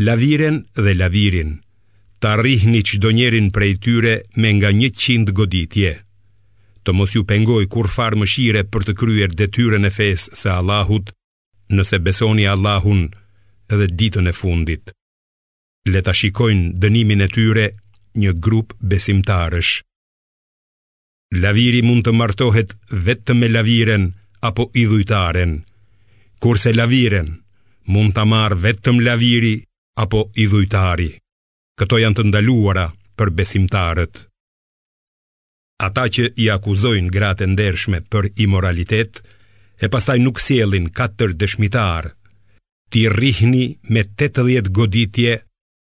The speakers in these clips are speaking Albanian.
Laviren dhe lavirin, ta rrihni çdo njërin prej tyre me nga njëqind goditje. Të mos ju pengojë kurrfarë mëshire për të kryer detyrën e fesë së Allahut, nëse besoni Allahun dhe ditën e fundit. Le ta shikojnë dënimin e tyre një grup besimtarësh. Laviri mund të martohet vetëm me laviren apo idhujtaren, kurse laviren mund ta marrë vetëm laviri apo idhujtari. Këto janë të ndaluara për besimtarët. Ata që i akuzojnë gratë e ndershme për imoralitet e pastaj nuk sjellin katër dëshmitarë, t'i rrihni me 80 goditje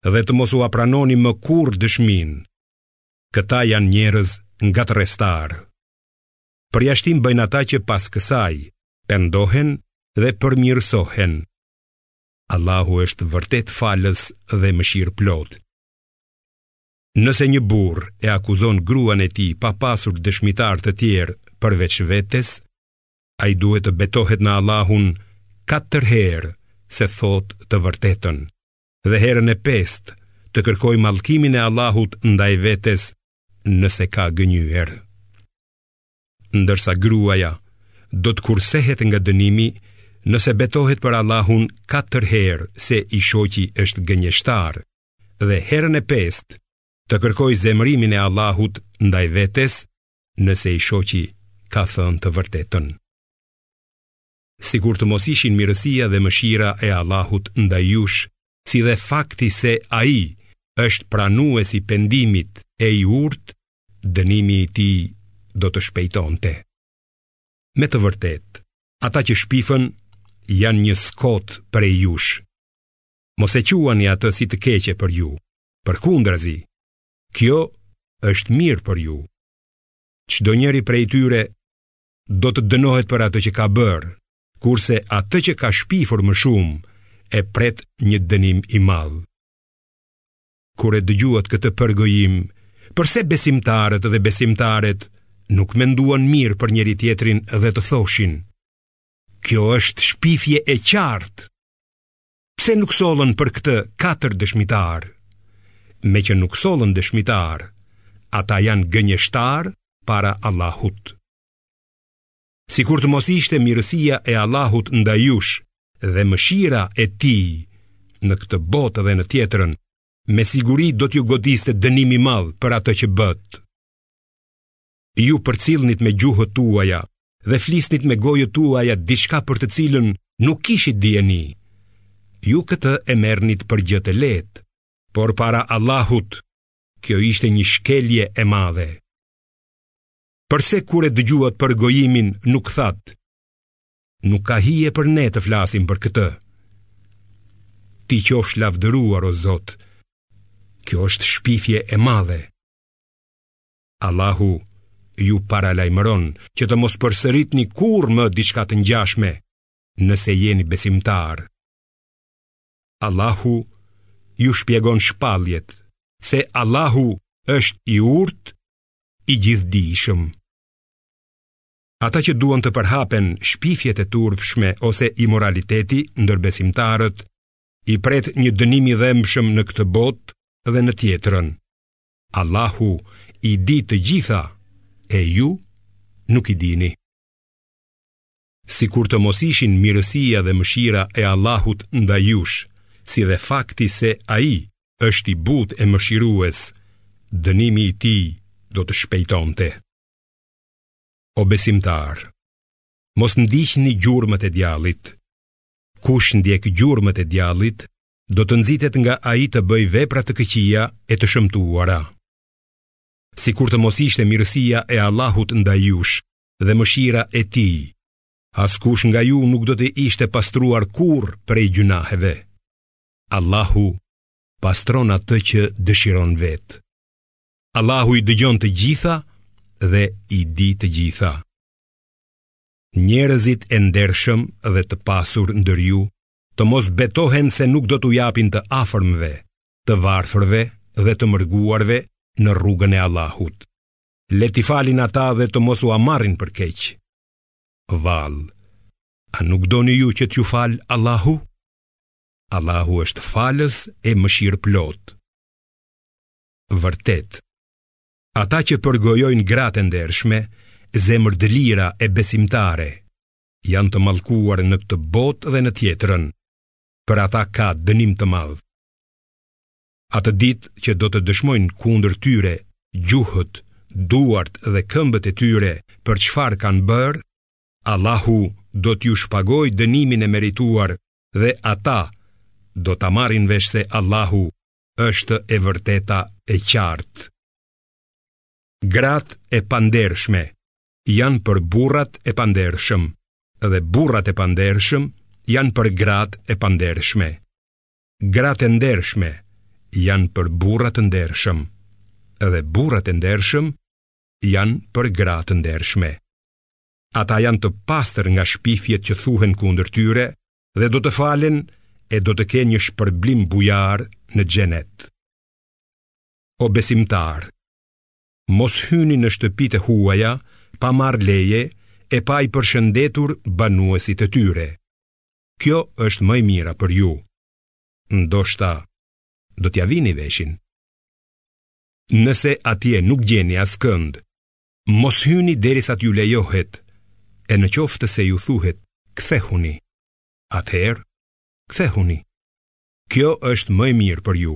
dhe të mos ua pranoni më kurrë dëshminë. Këta janë njerëz ngatërrestarë. Përjashtim bëjnë ata që pas kësaj pendohen dhe përmirësohen. Allahu është vërtet falës dhe mëshirëplotë. Nëse një burrë e akuzon gruan e tij pa pasur dëshmitarë të tjerë përveç vetes, ai duhet të betohet në Allahun katër herë se thotë të vërtetën. dhe herën e pestë të kërkojë mallkimin e Allahut ndaj vetes nëse ka gënjyer. Ndërsa gruaja do të kursehet nga dënimi nëse betohet për Allahun katër herë se i shoqi është gënjeshtar dhe herën e pestë të kërkojë zemërimin e Allahut ndaj vetes nëse i shoqi ka thënë të vërtetën. sikur të mos ishin mirësia dhe mëshira e Allahut ndaj jush, si dhe fakti se Ai është pranues i pendimit e i urtë, dënimi i tij do të shpejtonte. Me të vërtetë, ata që shpifën janë një skotë prej jush. Mos e quani atë si të keqe për ju, përkundrazi, kjo është mirë për ju. Çdo njëri prej tyre do të dënohet për atë që ka bërë, kurse atë që ka shpifur më shumë e pret një dënim i madh. Kur e dëgjuat këtë përgojim, përse besimtarët dhe besimtaret nuk menduan mirë për njëri-tjetrin dhe të thoshin, kjo është shpifje e qartë. Pse nuk sollën për këtë katër dëshmitarë? Meqë nuk sollën dëshmitarë, ata janë gënjeshtarë para Allahut. Sikur të mos ishte mirësia e Allahut ndaj jush dhe mëshira e tij në këtë botë dhe në tjetrën, me siguri do t'ju godiste dënim i madh për atë që bëtë. Ju përcillnit me gjuhët tuaja dhe flisnit me gojët tuaja diçka për të cilën nuk kishit dijeni. Ju këtë e merrnit për gjë të lehtë, por para Allahut kjo ishte një shkelje e madhe. Përse kur e dëgjuat përgojimin nuk thatë? Nuk ka hije për ne të flasim për këtë. Ti qofsh lavdëruar o Zot. Kjo është shpifje e madhe. Allahu ju paralajmëron që të mos përsëritni kurrë më diçka të ngjashme, nëse jeni besimtarë. Allahu ju shpjegon shpalljet se Allahu është i urtë, i gjithdijshëm. Ata që duan të përhapen shpifjet e turpshme ose imoraliteti ndër besimtarët, i pret një dënim i dhembshëm në këtë botë dhe në tjetrën. Allahu i di të gjitha e ju nuk i dini. Sikur të mos ishin mirësia dhe mëshira e Allahut ndaj jush, si dhe fakti se ai është i butë e mëshirues, dënimi i tij do të shpejtonte. O besimtarë, mos ndiqni gjurmët e djallit. Kush ndjek gjurmët e djallit, do të nxitet nga ai të bëjë vepra të këqija e të shëmtuara. Sikur të mos ishte mirësia e Allahut ndaj jush dhe mëshira e tij, askush nga ju nuk do të ishte pastruar kurrë prej gjynaheve. Allahu pastron atë që dëshiron vetë. Allahu i dëgjon të gjitha dhe i di të gjitha. Njerëzit e ndershëm dhe të pasur ndër ju të mos betohen se nuk do t'u japin të afërmve, të varfërve dhe të mërguarve në rrugën e Allahut. Le t'i falin ata dhe të mos ua marrin për keq. Vallë, a nuk doni ju që t'ju falë Allahu? Allahu është falës e mëshirëplotë. Vërtet, ata që përgojojnë gratë e ndershme, zemërdëlira e besimtare, janë të mallkuar në këtë botë dhe në tjetrën, për ata ka dënim të madh. Atë ditë që do të dëshmojnë kundër tyre gjuhët, duart dhe këmbët e tyre për çfarë kanë bërë, Allahu do t'ju shpagojë dënimin e merituar dhe ata do ta marrin vesh se Allahu është e vërteta e qartë. Gratë e pandershme janë për burrat e pandershëm dhe burrat e pandershëm janë për gratë e pandershme. Gratë e ndershme janë për burrat e ndershëm dhe burrat e ndershëm janë për gratë e ndershme. Ata janë të pastër nga shpifjet që thuhen kundër tyre dhe do të falen e do të kenë një shpërblim bujar në xhenet. O besimtar, Mos hyni në shtëpi të huaja pa marrë leje e pa i përshëndetur banuesit e tyre. Kjo është më e mira për ju. Ndoshta do t'ia vini veshin. Nëse atje nuk gjeni askënd, mos hyni derisa t'ju lejohet. E në qoftë se ju thuhet, kthehuni. Atëherë, kthehuni. Kjo është më e mirë për ju.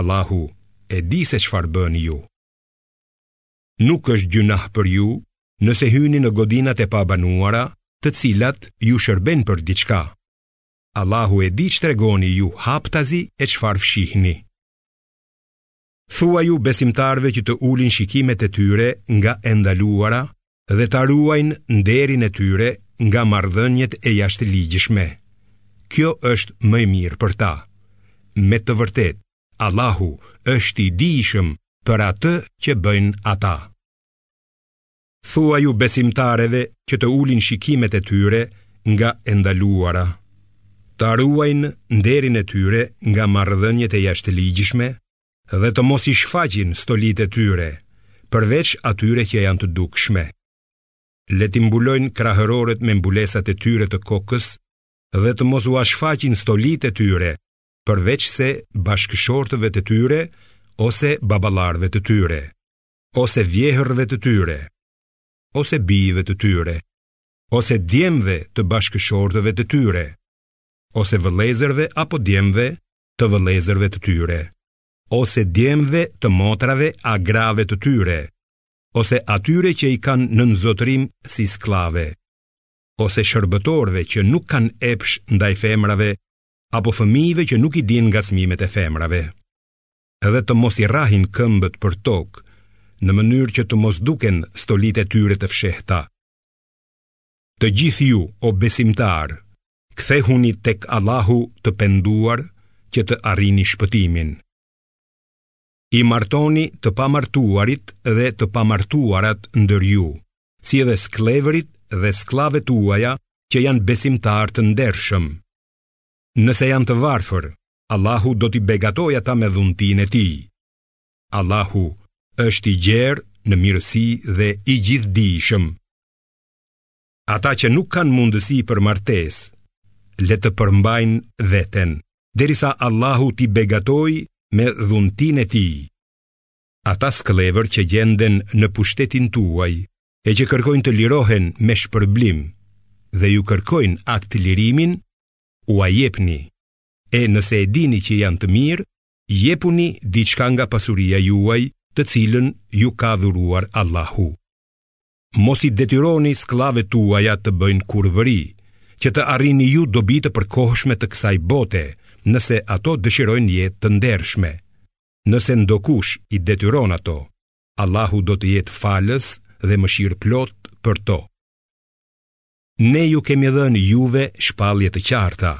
Allahu e di se çfarë bëni ju. Nuk është gjynah për ju nëse hyni në godinat e pabanuara, të cilat ju shërbejnë për diçka. Allahu e di ç'tregoni ju haptazi e çfarë fshihni. Thuaju besimtarëve që të ulin shikimet e tyre nga e ndaluara dhe ta ruajnë nderin e tyre nga marrëdhëniet e jashtëligjshme. Kjo është më e mirë për ta. Me të vërtetë, Allahu është i dijshëm për atë që bëjnë ata. Thuaju besimtareve që të ulin shikimet e tyre nga e ndaluara, ta ruajnë nderin e tyre nga marrëdhëniet e jashtëligjshme dhe të mos i shfaqin stolitë e tyre, përveç atyre që janë të dukshme. Le t'i mbulojnë kraharorët me mbulesat e tyre të kokës dhe të mos ua shfaqin stolitë e tyre, përveçse bashkëshortëve të tyre ose baballarëve të tyre, ose vjehërrve të tyre, ose bijve të tyre, ose djemve të bashkëshortëve të tyre, ose vëllezërve apo djemve të vëllezërve të tyre, ose djemve të motrave a grave të tyre, ose atyre që i kanë nën zotërim si skllave, ose shërbëtorëve që nuk kanë epsh ndaj femrave, apo fëmijëve që nuk i dinë ngacmimet e femrave. Dhe të mos i rrahin këmbët për tokë, në mënyrë që të mos duken stolitë e tyre të fshehta. Të gjithë ju, o besimtarë, Kthehuni tek Allahu të penduar që të arrini shpëtimin. I martoni të pamartuarit dhe të pamartuarat ndër ju, si edhe skllevërit dhe skllavet tuaja që janë besimtarë të ndershëm. Nëse janë të varfër, Allahu do t'i begatojë ata me dhuntinë e tij. Allahu është i gjerë në mirësi dhe i gjithdijshëm. Ata që nuk kanë mundësi për martesë, le të përmbajnë veten, derisa Allahu t'i begatojë me dhuntinë e tij. Ata skllevër që gjenden në pushtetin tuaj, e që kërkojnë të lirohen me shpërblim, dhe ju kërkojnë aktlirimin, ua jepni, e nëse e dini që janë të mirë, jepuni diçka nga pasuria juaj të cilën ju ka dhuruar Allahu. Mos i detyroni skllavet tuaja të bëjnë kurvëri, që të arrini ju dobi të përkohshme të kësaj bote, nëse ato dëshirojnë jetë të ndershme. Nëse ndokush i detyron ato, Allahu do të jetë falës dhe mëshirëplotë për to. Ne ju kemi dhënë juve shpallje të qarta,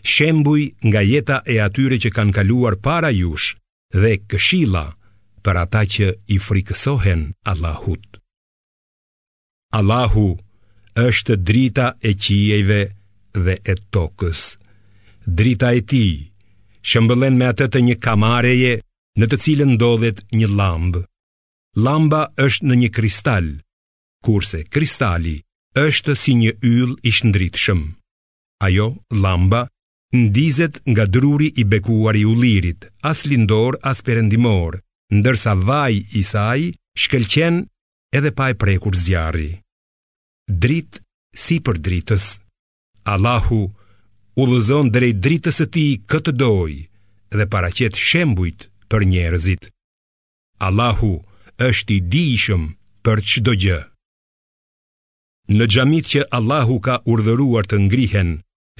shembuj nga jeta e atyre që kanë kaluar para jush dhe këshilla për ata që i frikësohen Allahut. Allahu është drita e qiejve dhe e tokës. Drita e tij shëmbëllen me atë të një kamareje në të cilën ndodhet një llambë. Llamba është në një kristal, kurse kristali është si një yll i shndritshëm. Ajo, llamba, ndizet nga druri i bekuar i ullirit, as lindor as perëndimor, ndërsa vaji i saj shkëlqen edhe pa e prekur zjarri. Dritë sipër dritës. Allahu udhëzon drejt dritës së tij kë të dojë dhe paraqet shembujt për njerëzit. Allahu është i dijshëm për çdo gjë. Në xhamitë që Allahu ka urdhëruar të ngrihen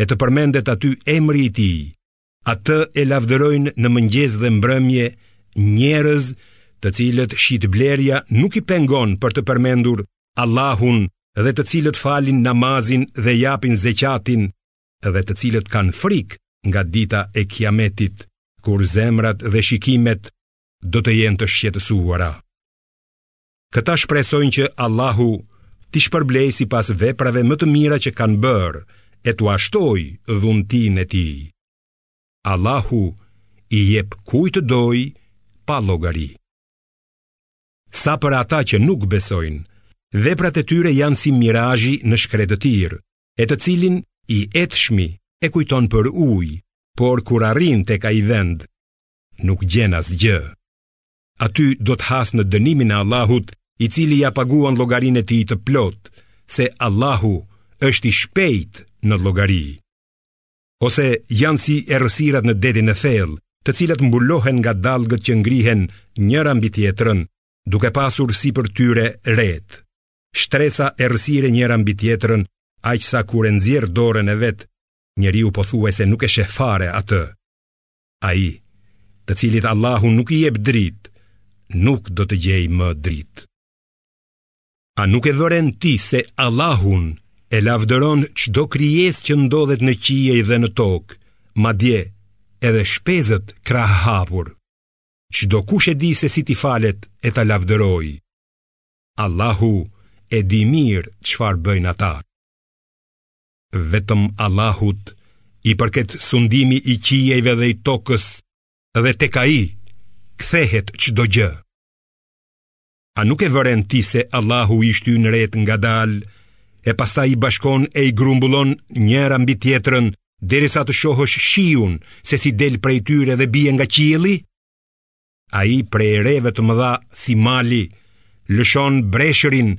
e të përmendet aty emri i tij, atë e lavdërojnë në mëngjes dhe mbrëmje njerëz të cilët shitblerja nuk i pengon për të përmendur Allahun dhe të cilët falin namazin dhe japin zeqatin dhe të cilët kanë frikë nga dita e kiametit, kur zemrat dhe shikimet do të jenë të shqetësuara. Këta shpresojnë që Allahu t'i shpërblejë sipas veprave më të mira që kanë bërë e t'ua shtojë dhuntinë e tij. Allahu i jep kujt të dojë pa llogari. Sa për ata që nuk besojnë, veprat e tyre janë si mirazhi në shkretëtirë, e të cilin i etshmi e kujton për ujë, por kur arrin tek ai vend, nuk gjen asgjë. Aty do të hasë në dënimin e Allahut, i cili ia paguan llogarinë e tij të plotë, se Allahu është i shpejtë në llogari. Ose janë si errësirat në detin e thellë, të cilat mbulohen nga dallgët që ngrihen njëra mbi tjetrën, duke pasur sipër tyre retë. Shtresa errësire njëra mbi tjetrën, aq sa kur e nxjerr dorën e vet, njeriu pothuajse nuk e sheh fare atë. Ai, të cilit Allahu nuk i jep dritë, nuk do të gjejë më dritë. A nuk e vëren ti se Allahun e lavdëron çdo krijesë që ndodhet në qiej dhe në tokë, madje edhe shpezët krahëhapur. Çdokush e di se si t'i falet e ta lavdërojë. Allahu e di mirë çfarë bëjnë ata. Vetëm Allahut i përket sundimi i qiejve dhe i tokës dhe tek ai kthehet çdo gjë. A nuk e vëren ti se Allahu i shtyn retë ngadalë e pastaj i bashkon e i grumbullon njëra mbi tjetrën derisa të shohësh shiun se si del prej tyre dhe bie nga qielli? Ai prej reve të mëdha si mali lëshon breshërin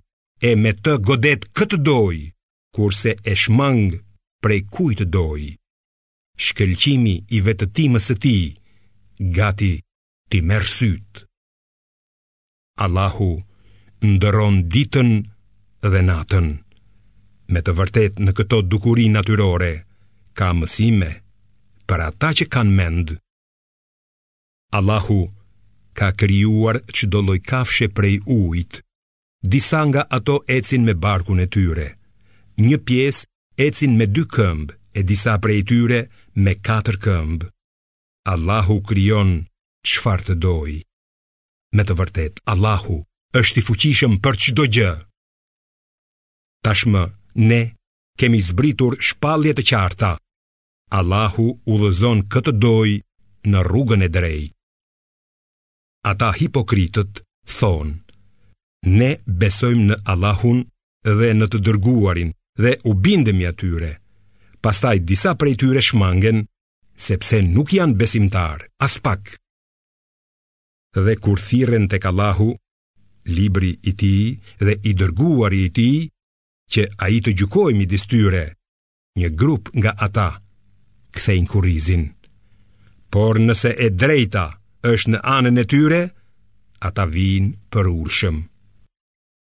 e me të godet kë të dojë kurse e shmang prej kujt të dojë. Shkëlqimi i vetëtimës së tij gati t'i merr sytë. Allahu ndërron ditën dhe natën. Me të vërtetë në këto dukuri natyrore ka mësime për ata që kanë mend. Allahu ka krijuar çdo lloj kafshe prej ujit, Disa nga ato ecin me barkun e tyre, një pjesë ecin me dy këmbë e disa prej tyre me katër këmbë. Allahu krijon çfarë të dojë. Me të vërtetë, Allahu është i fuqishëm për çdo gjë. Tashmë ne kemi zbritur shpallje të qarta. Allahu udhëzon kë të dojë në rrugën e drejtë. Ata hipokritët thonë, ne besojmë në Allahun dhe në të dërguarin dhe u bindemi atyre, pastaj disa prej tyre shmangen, sepse nuk janë besimtarë, aspak. Dhe kur thirren tek Allahu, libri i tij dhe i dërguari i tij, që ai të gjykojë midis tyre, një grup nga ata kthejnë kurrizin. Por nëse e drejta është në anën e tyre, ata vijnë përulshëm.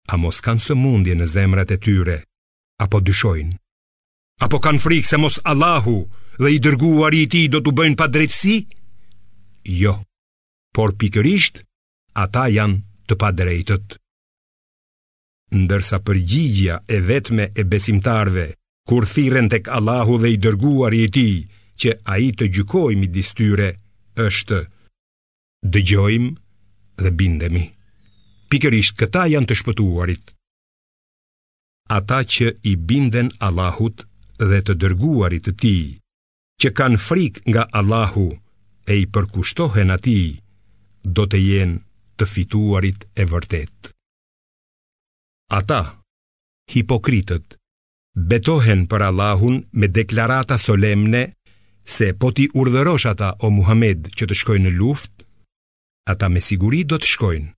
A mos kanë sëmundje në zemrat e tyre, apo dyshojnë? Apo kanë frikë se mos Allahu dhe i dërguari i tij do t'u bëjnë padrejtësi? Jo, por pikërisht ata janë të padrejtët. ndërsa përgjigjja e vetme e besimtarëve kur thirren tek Allahu dhe i dërguari i tij që ai të gjykojë midis tyre është dëgjojmë dhe bindemi. Pikërisht këta janë të shpëtuarit. Ata që i binden Allahut dhe të dërguarit të tij, që kanë frikë nga Allahu e i përkushtohen atij, do të jenë të fituarit e vërtetë. Ata, hipokritët, betohen për Allahun me deklarata solemne se po t'i urdhërosh ata o Muhamed që të shkojnë në luftë, ata me siguri do të shkojnë.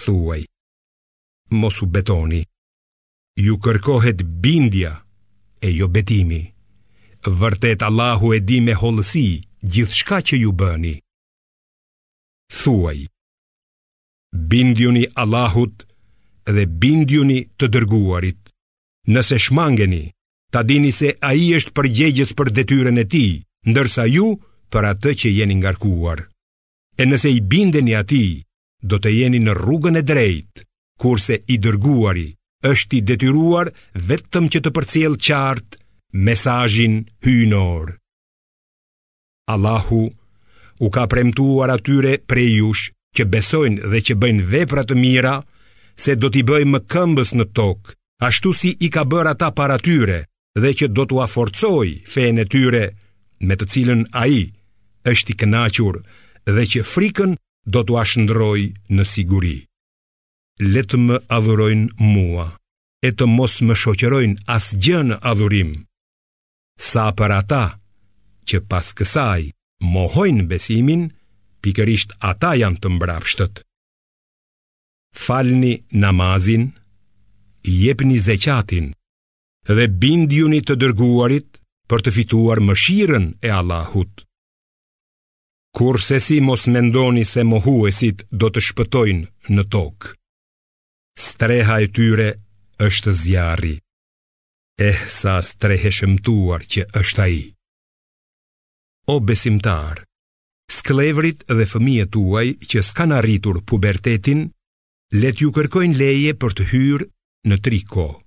Thuaj, mos u betoni, ju kërkohet bindja e jo betimi. Vërtet Allahu e di me hollësi gjithçka që ju bëni. Thuaj, bindjuni Allahut dhe bindjuni të dërguarit. Nëse shmangeni, ta dini se ai është përgjegjës për detyrën e tij, ndërsa ju për atë që jeni ngarkuar. E nëse i bindeni atij, do të jeni në rrugën e drejtë, kurse i dërguari është i detyruar vetëm që të përcjellë qartë mesazhin hyjnor. Allahu u ka premtuar atyre prej jush që besojnë dhe që bëjnë vepra të mira, se do t'i bëjë mëkëmbës në tokë, ashtu si i ka bërë ata para tyre dhe që do t'ua forcojë fenë e tyre me të cilën ai është i kënaqur dhe që frikën do t'ua shndërrojë në siguri. Le të më adhurojnë mua e të mos më shoqërojnë asgjë në adhurim, Sa për ata që pas kësaj mohojnë besimin, pikërisht ata janë të mbrapshtët. Falni namazin, jepni zeqatin dhe bindjuni të dërguarit për të fituar mëshirën e Allahut. Kurrsesi mos mendoni se mohuesit do të shpëtojnë në tokë. Streha e tyre është zjarri. eh sa strehë e shëmtuar që është ai. O besimtarë, skllevërit dhe fëmijët tuaj që s'kanë arritur pubertetin, le t'ju kërkojnë leje për të hyrë në tri kohë.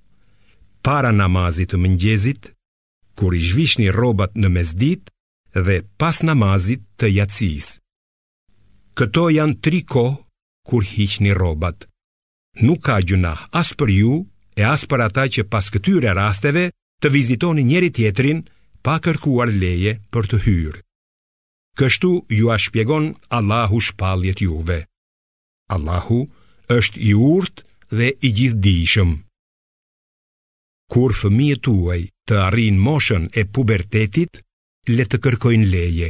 Para namazit të mëngjesit, kur i zhvishni rrobat në mesditë dhe pas namazit të jacisë. Këto janë tri kohë kur hiqni rrobat. Nuk ka gjynah as për ju e as për ata që pas këtyre rasteve të vizitoni njëri-tjetrin pa kërkuar leje për të hyrë. Kështu jua shpjegon Allahu shpalljet juve. Allahu është i urtë dhe i gjithëdijshëm. Kur fëmijët tuaj të arrijnë moshën e pubertetit, le të kërkojnë leje,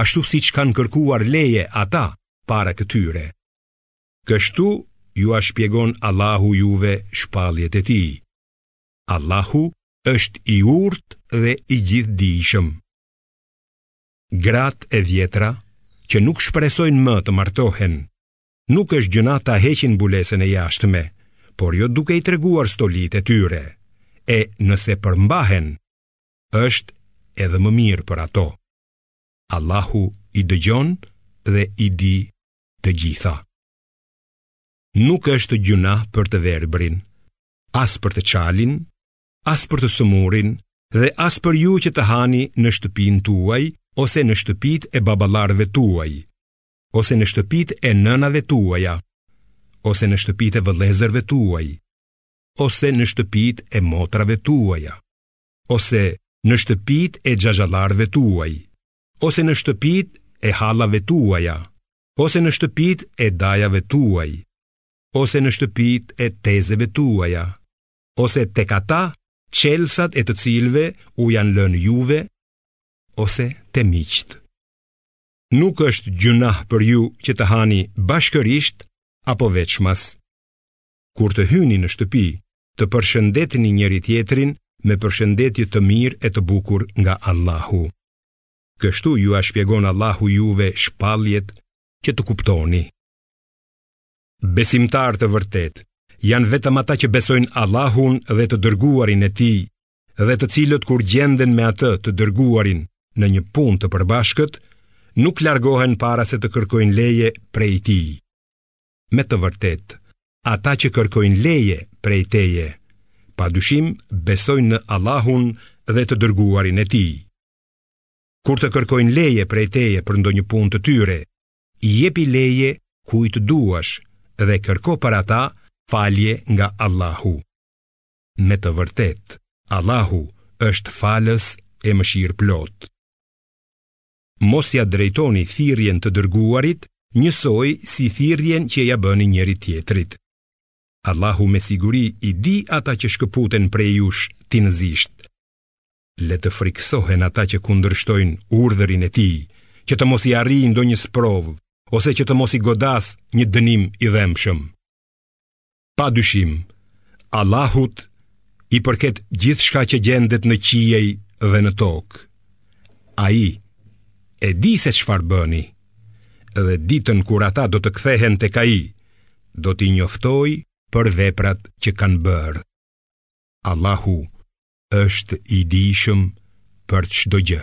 ashtu siç kanë kërkuar leje ata para këtyre. Kështu jua shpjegon Allahu juve shpalljet e tij. Allahu është i urtë dhe i gjithëdijshëm. Gratë e vjetra që nuk shpresojnë më të martohen, nuk është gjynah ta heqin mbulesën e jashtme, por jo duke i treguar stolitë e tyre, e nëse përmbahen, është edhe më mirë për ato. Allahu i dëgjon dhe i di të gjitha. Nuk është gjynah për të verbërin, as për të çalin, as për të sëmurin dhe as për ju që të hani në shtëpinë tuaj ose në shtëpitë e baballarëve tuaj, ose në shtëpitë e nënave tuaja, ose në shtëpitë e vëllezërve tuaj, ose në shtëpitë e motrave tuaja, ose në shtëpitë e xhaxhallarëve tuaj, ose në shtëpitë e hallave tuaja, ose në shtëpitë e dajave tuaj, ose në shtëpitë e tezeve tuaja, ose tek ata çelësat e të cilëve u janë lënë juve, ose te miqtë. Nuk është gjynah për ju që të hani bashkërisht apo veçmas. kur të hyni në shtëpi, të përshëndetni njëri-tjetrin me përshëndetje të mirë e të bukur nga Allahu. Kështu jua shpjegon Allahu juve shpalljet që të kuptoni. Besimtarë të vërtetë janë vetëm ata që besojnë Allahun dhe të dërguarin e tij, dhe të cilët kur gjenden me atë të dërguarin në një punë të përbashkët, nuk largohen para se të kërkojnë leje prej tij. Me të vërtetë, ata që kërkojnë leje prej teje, pa dyshim besojnë në Allahun dhe të dërguarin e tij. Kur të kërkojnë leje prej teje për ndonjë punë të tyre, jepi leje kujt të duash dhe kërko për ata falje nga Allahu. Me të vërtetë, Allahu është falës e mëshirëplotë. Mos ia drejtoni thirrjen të dërguarit njësoj si thirrjen që ia bëni njëri-tjetrit. Allahu me siguri i di ata që shkëputen prej jush tinëzisht. Le të frikësohen ata që kundërshtojnë urdhërin e tij, që të mos i arrijë ndonjë sprovë, ose që të mos i godasë një dënim i dhembshëm. Pa dyshim, Allahut i përket gjithçka që gjendet në qiej dhe në tokë. Ai e di se çfarë bëni dhe ditën kur ata do të kthehen tek ai, do t'i njoftojë për veprat që kanë bërë. Allahu është i dijshëm për çdo gjë.